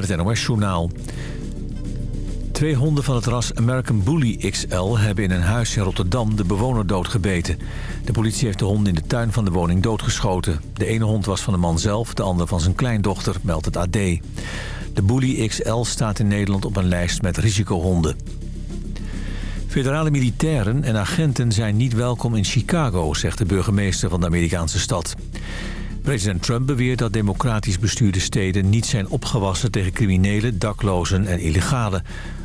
met het NOS-journaal. Twee honden van het ras American Bully XL hebben in een huis in Rotterdam de bewoner doodgebeten. De politie heeft de hond in de tuin van de woning doodgeschoten. De ene hond was van de man zelf, de andere van zijn kleindochter, meldt het AD. De Bully XL staat in Nederland op een lijst met risicohonden. Federale militairen en agenten zijn niet welkom in Chicago, zegt de burgemeester van de Amerikaanse stad. President Trump beweert dat democratisch bestuurde steden niet zijn opgewassen tegen criminelen, daklozen en illegalen.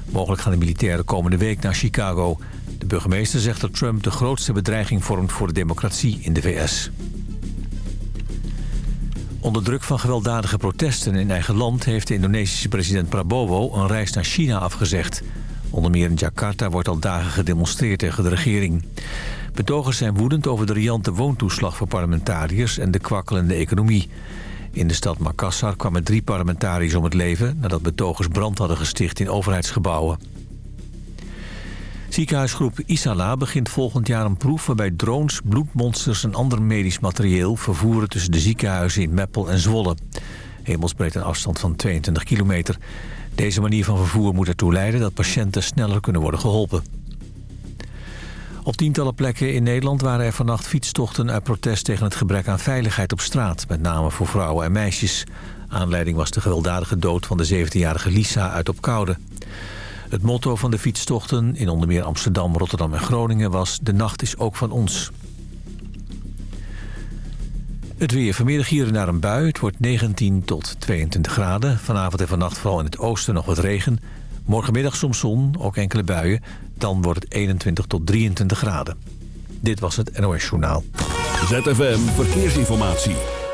Mogelijk gaan de militairen komende week naar Chicago. De burgemeester zegt dat Trump de grootste bedreiging vormt voor de democratie in de VS. Onder druk van gewelddadige protesten in eigen land... heeft de Indonesische president Prabowo een reis naar China afgezegd. Onder meer in Jakarta wordt al dagen gedemonstreerd tegen de regering. Betogers zijn woedend over de riante woontoeslag voor parlementariërs... en de kwakkelende economie. In de stad Makassar kwamen drie parlementariërs om het leven... nadat betogers brand hadden gesticht in overheidsgebouwen. Ziekenhuisgroep Isala begint volgend jaar een proef... waarbij drones, bloedmonsters en ander medisch materieel... vervoeren tussen de ziekenhuizen in Meppel en Zwolle. Hemelsbreed een afstand van 22 kilometer. Deze manier van vervoer moet ertoe leiden... dat patiënten sneller kunnen worden geholpen. Op tientallen plekken in Nederland waren er vannacht fietstochten uit protest tegen het gebrek aan veiligheid op straat, met name voor vrouwen en meisjes. Aanleiding was de gewelddadige dood van de 17-jarige Lisa uit Opkoude. Het motto van de fietstochten in onder meer Amsterdam, Rotterdam en Groningen was... De nacht is ook van ons. Het weer. Vanmiddag hier naar een bui. Het wordt 19 tot 22 graden. Vanavond en vannacht vooral in het oosten nog wat regen. Morgenmiddag soms zon, ook enkele buien. Dan wordt het 21 tot 23 graden. Dit was het NOS Journaal. ZFM Verkeersinformatie.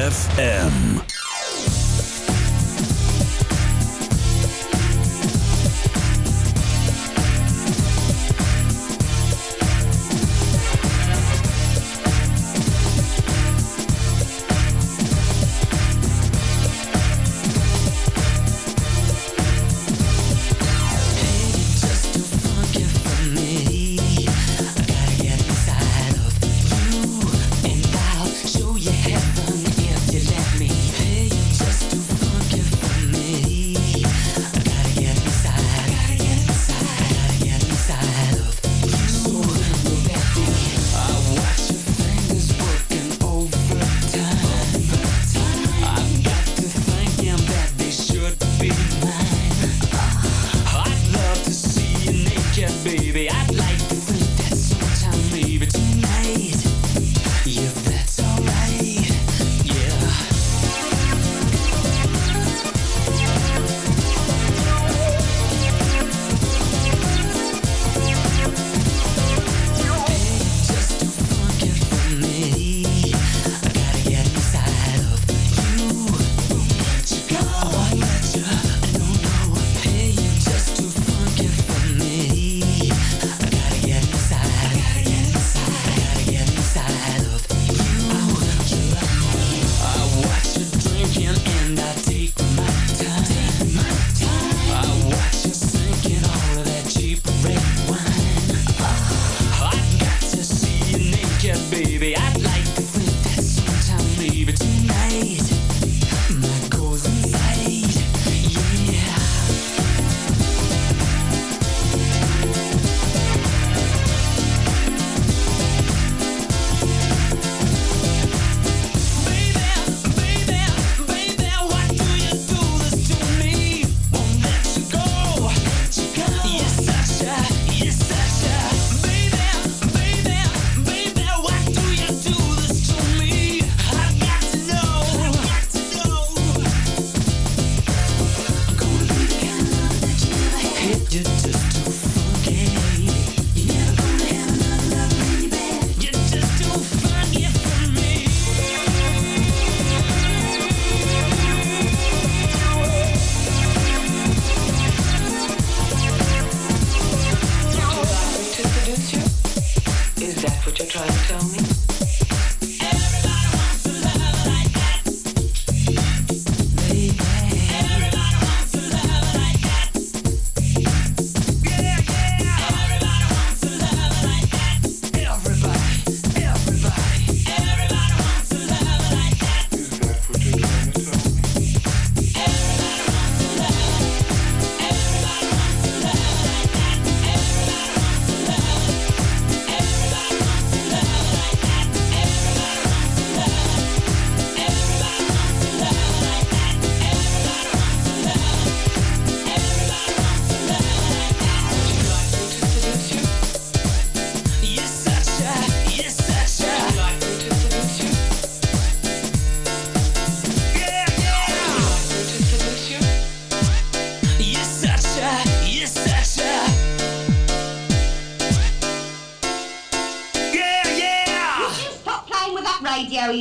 I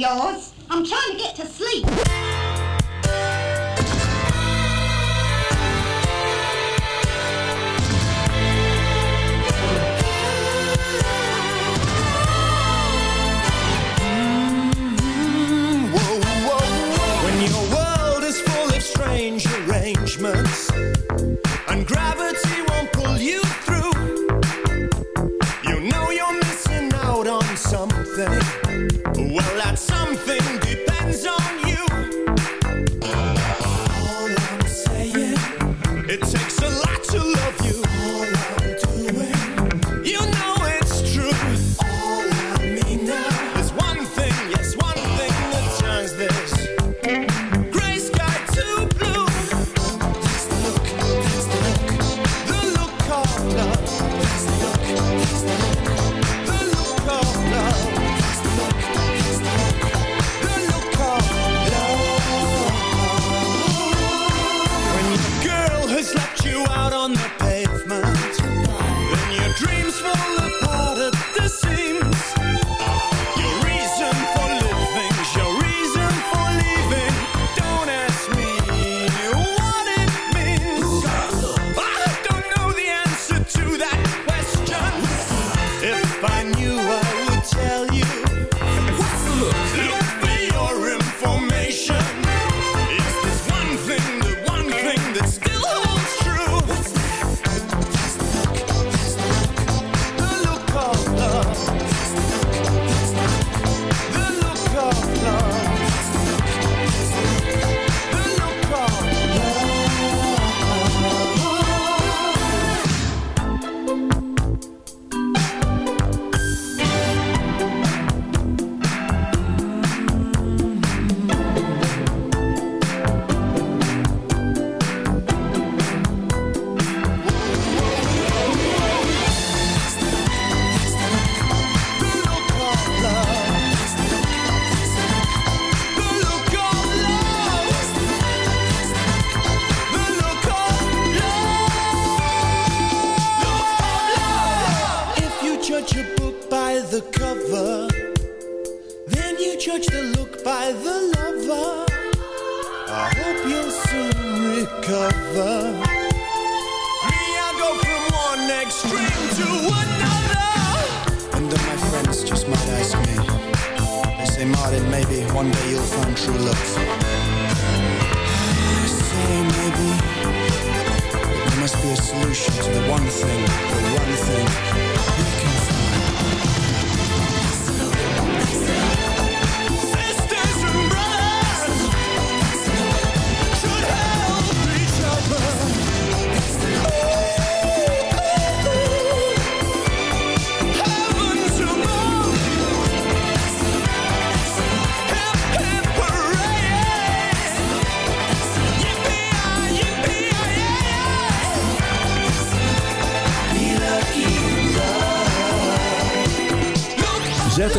yours. I'm trying to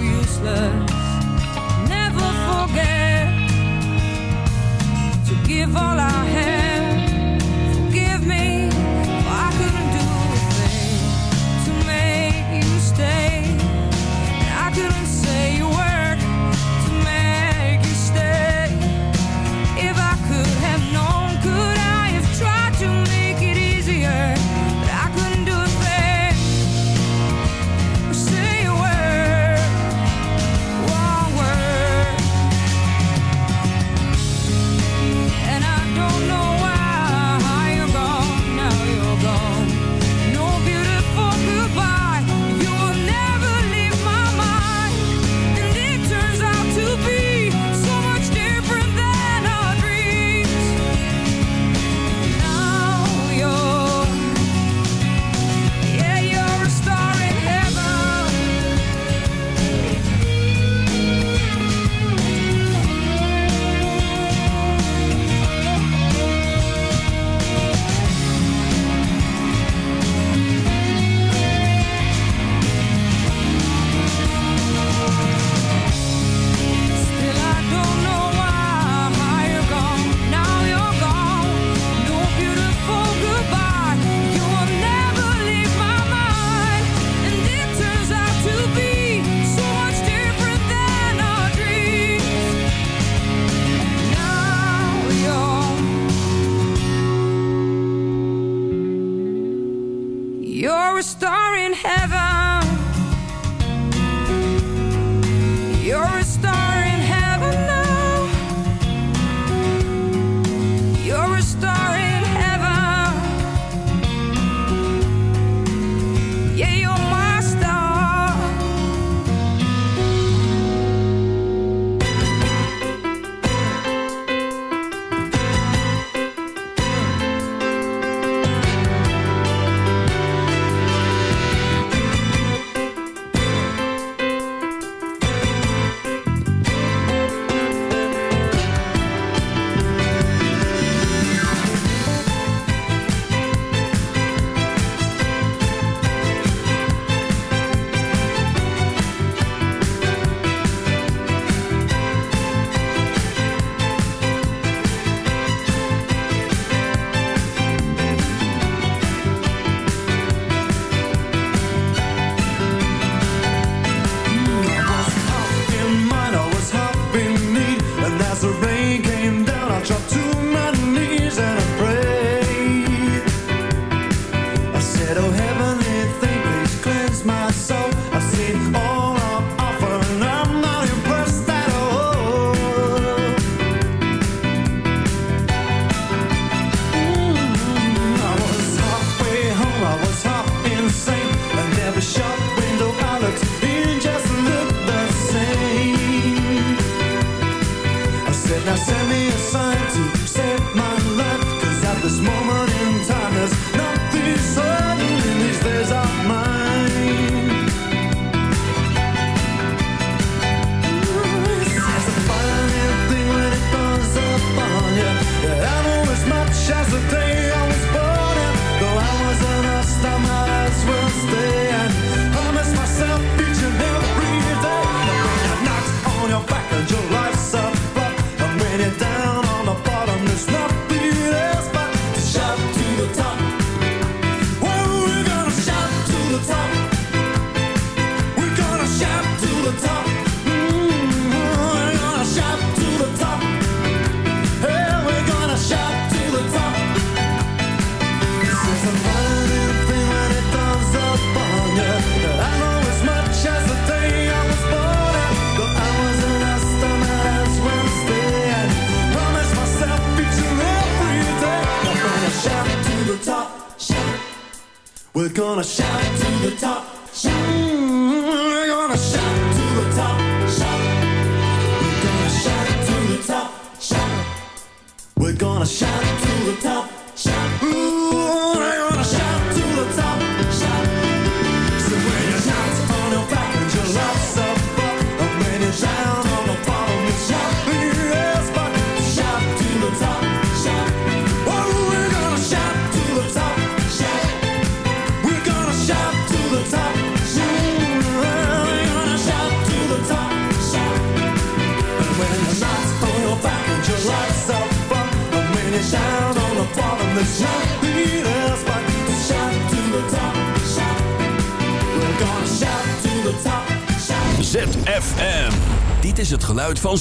Useless. Never forget to give all I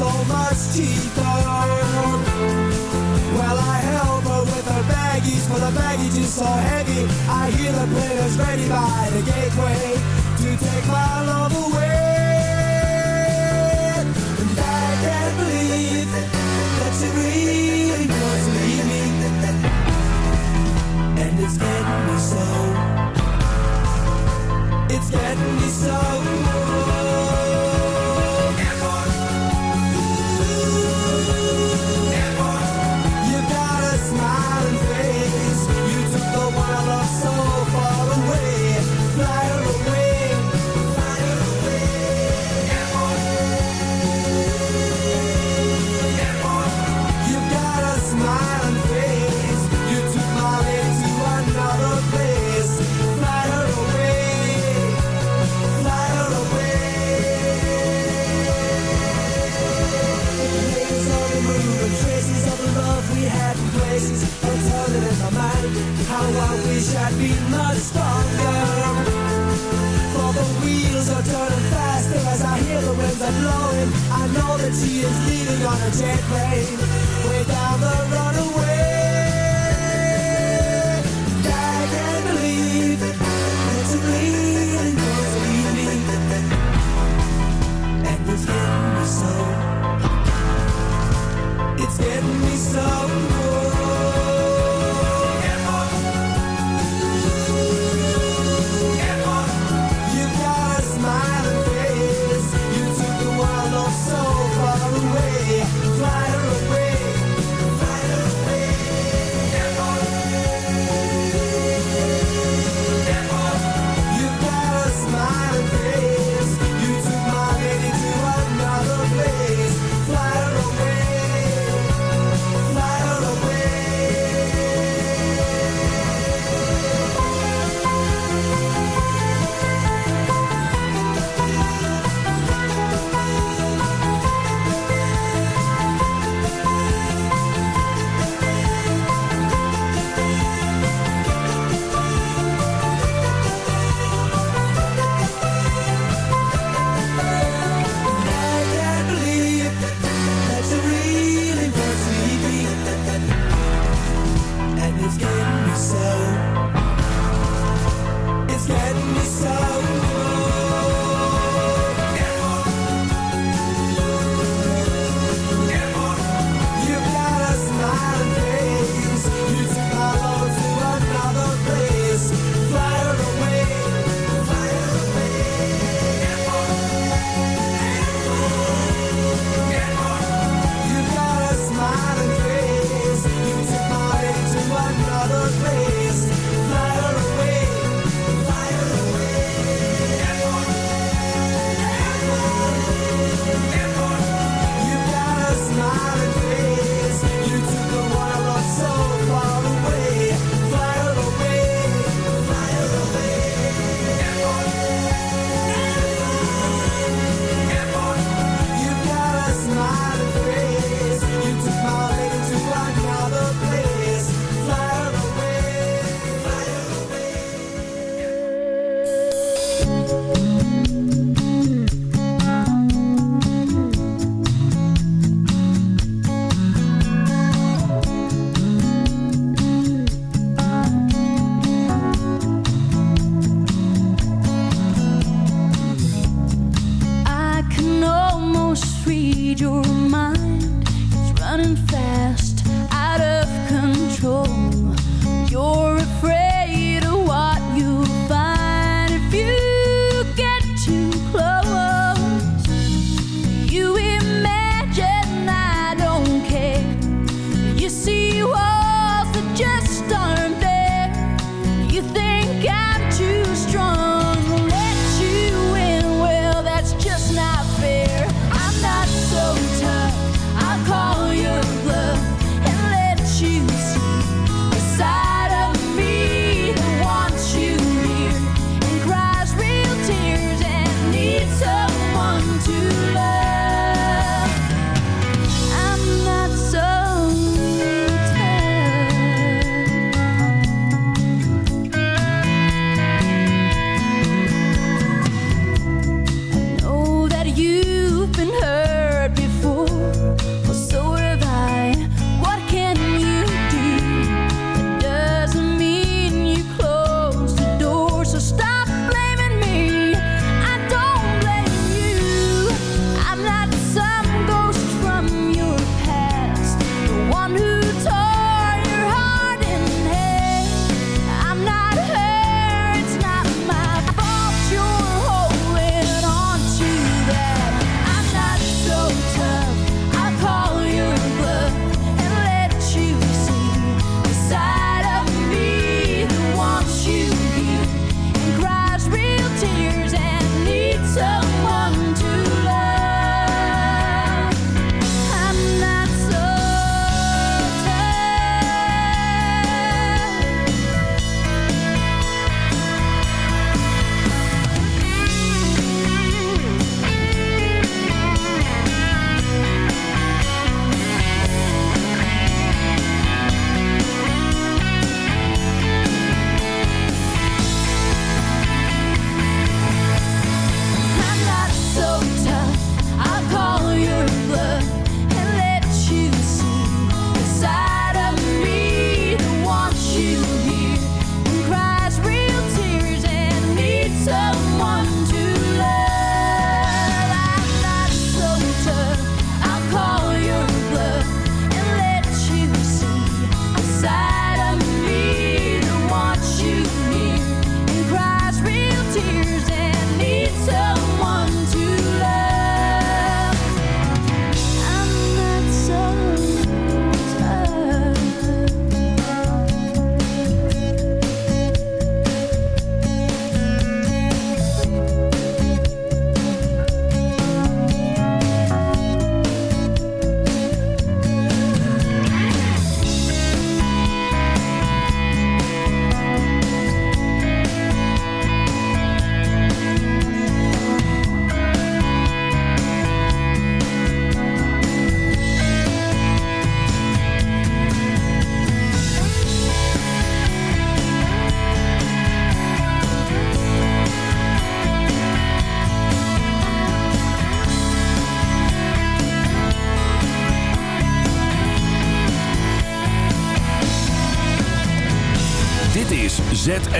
So much cheaper.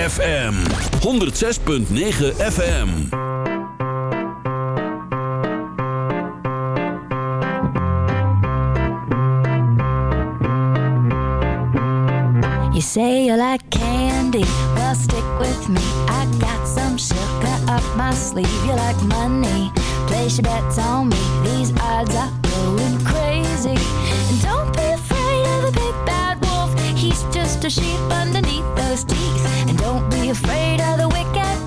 ZFM 106.9 FM. You say you like candy, well stick with me. I got some sugar up my sleeve. You like money, place your bets on me.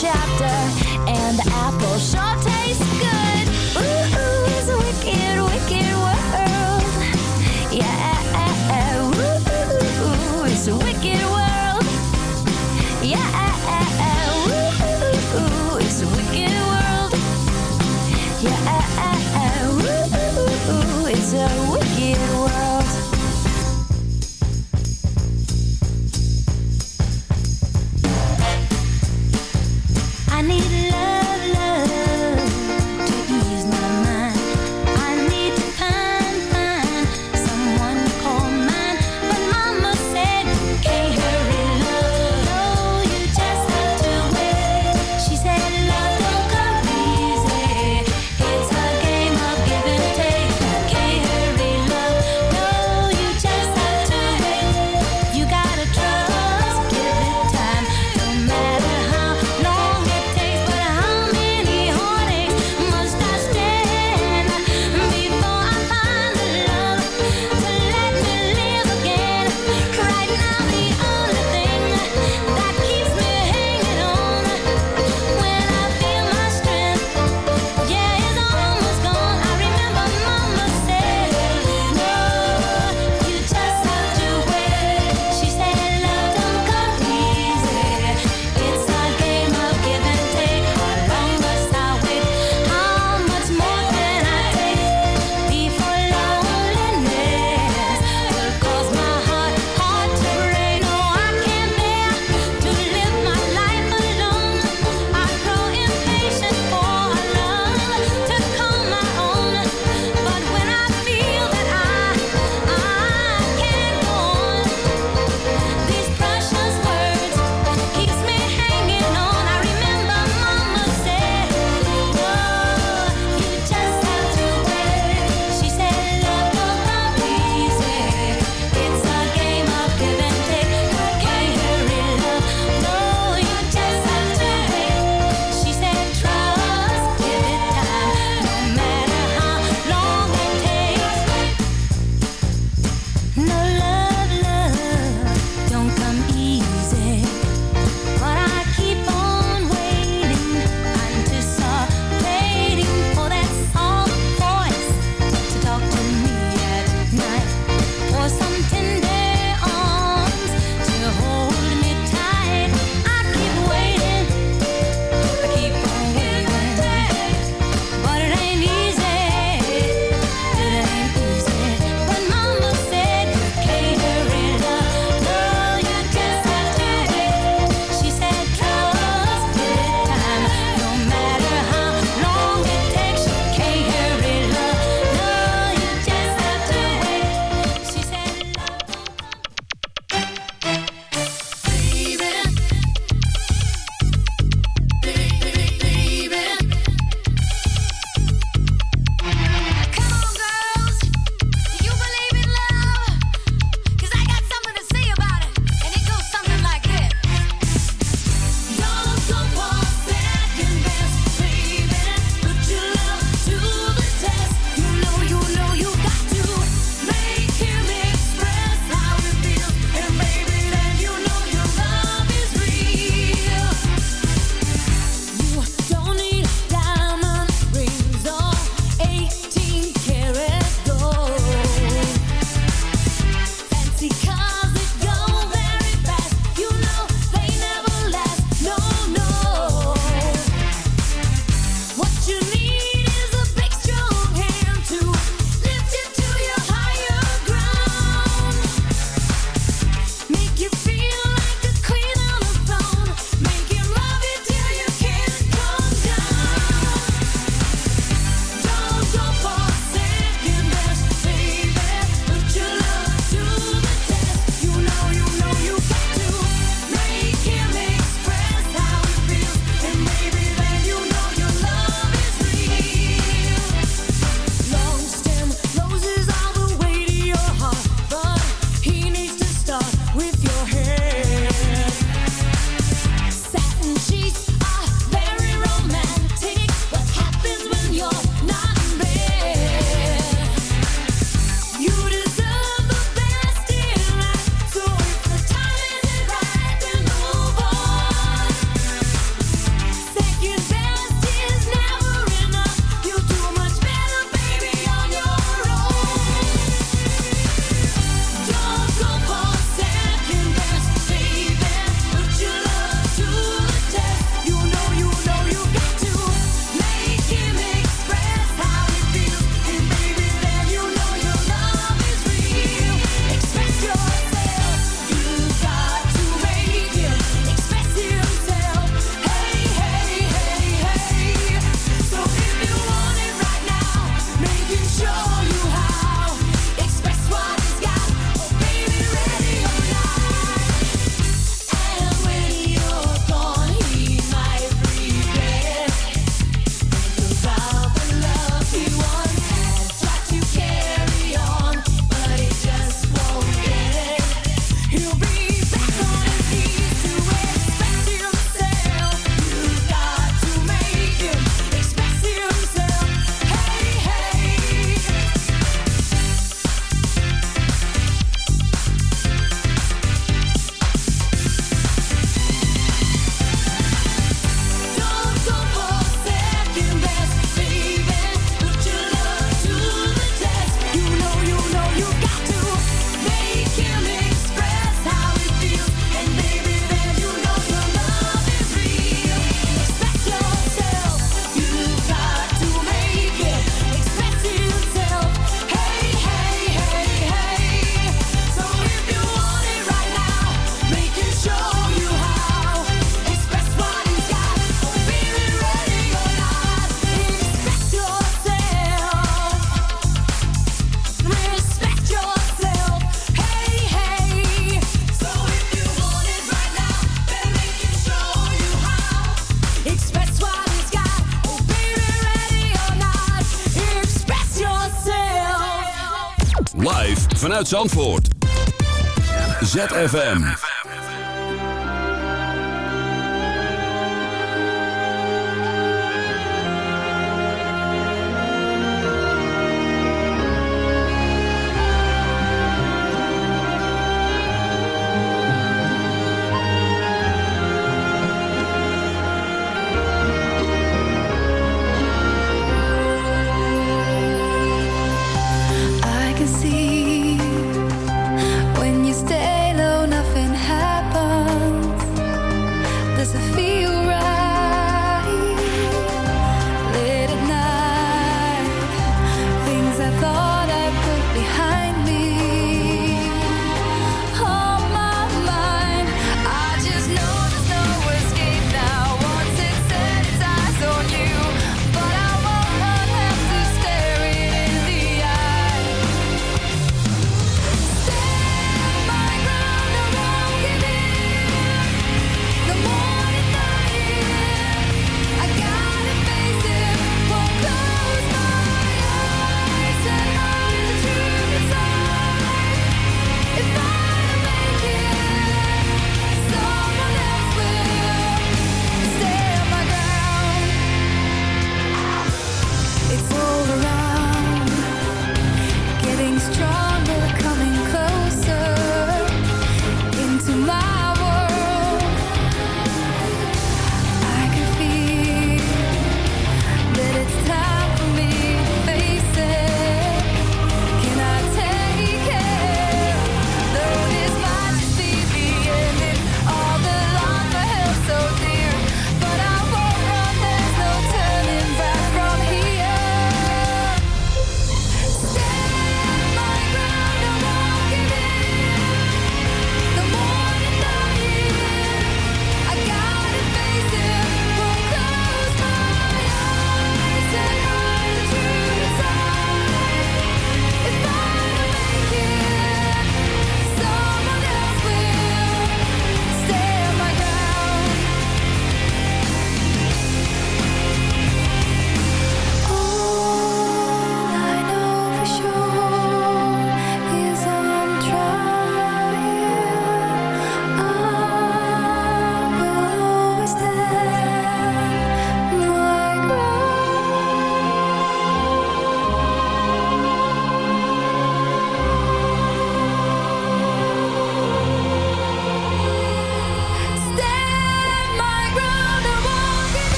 Chapter, and the apple Vanuit Zandvoort. ZFM.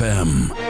ZFM.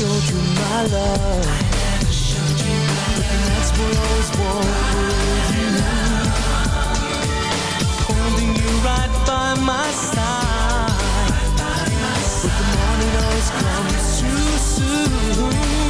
showed you my love. And that's what I always wanted with you. Holding you right by my side. But the morning always comes too soon.